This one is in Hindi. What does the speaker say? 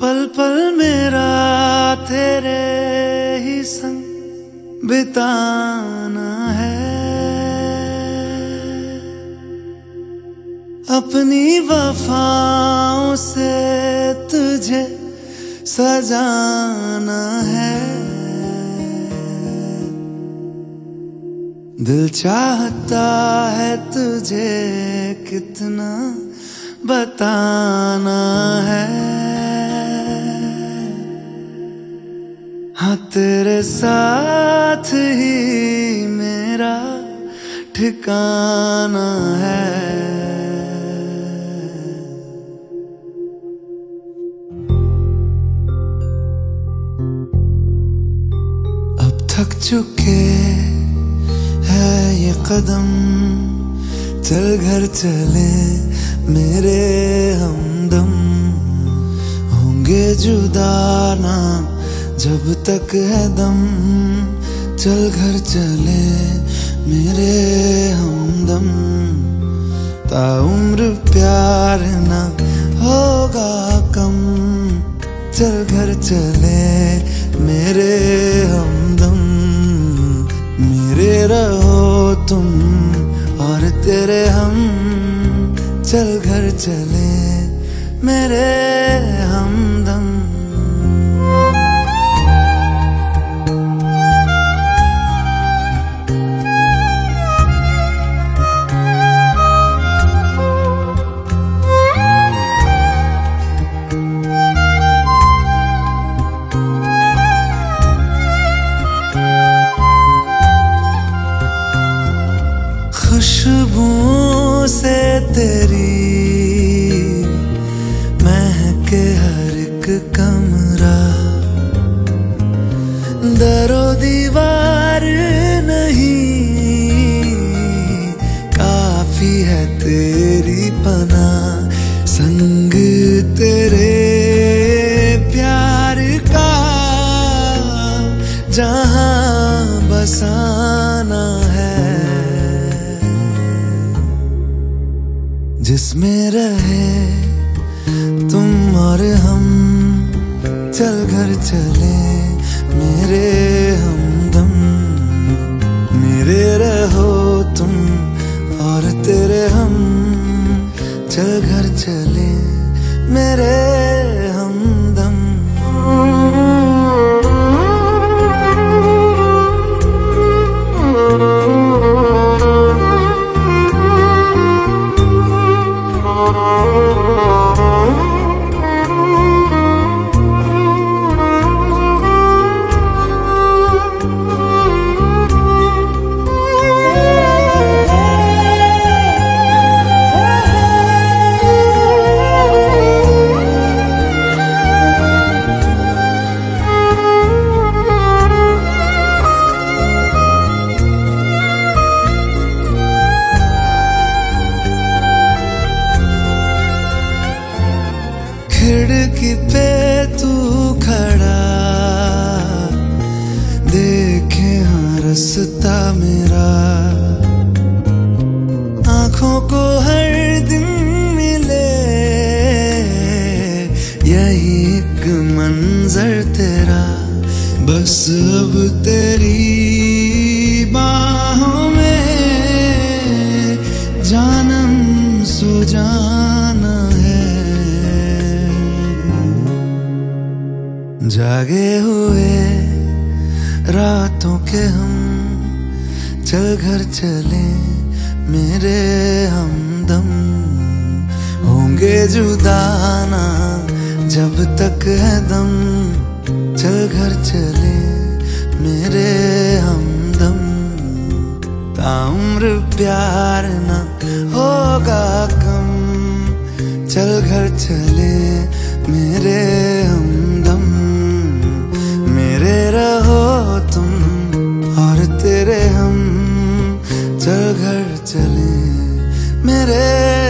पल पल मेरा तेरे ही संग बिताना है। अपनी वफाओं से तुझे सजाना है। दिल चाहता है तुझे कितना बताना है। हाँ तेरे साथ ही मेरा ठिकाना है। अब थक चुके है ये कदम, चल घर चले मेरे हमदम। होंगे जुदा ना जब तक है दम, चल घर चले मेरे हमदम। ताउम्र प्यार ना होगा कम, चल घर चले मेरे हमदम। मेरे रहो तुम और तेरे हम, चल घर चले मेरे हमदम। तेरी पना, संग तेरे प्यार का। जहाँ बसाना है। जिसमें रहे तुम और हम, चल घर चले, मेरे चल घर चले मेरे मेरा। आँखों को हर दिन मिले, यही एक मंजर तेरा। बस अब तेरी बाहों में जानम सो जाना है। जागे हुए रातों के हम चल घर चले मेरे हमदम। होंगे जुदाना जब तक है दम। चल घर चले मेरे हमदम। ताम्र प्यार ना होगा कम। चल घर चले मेरे हमदम। मेरे रहो चल घर चले मेरे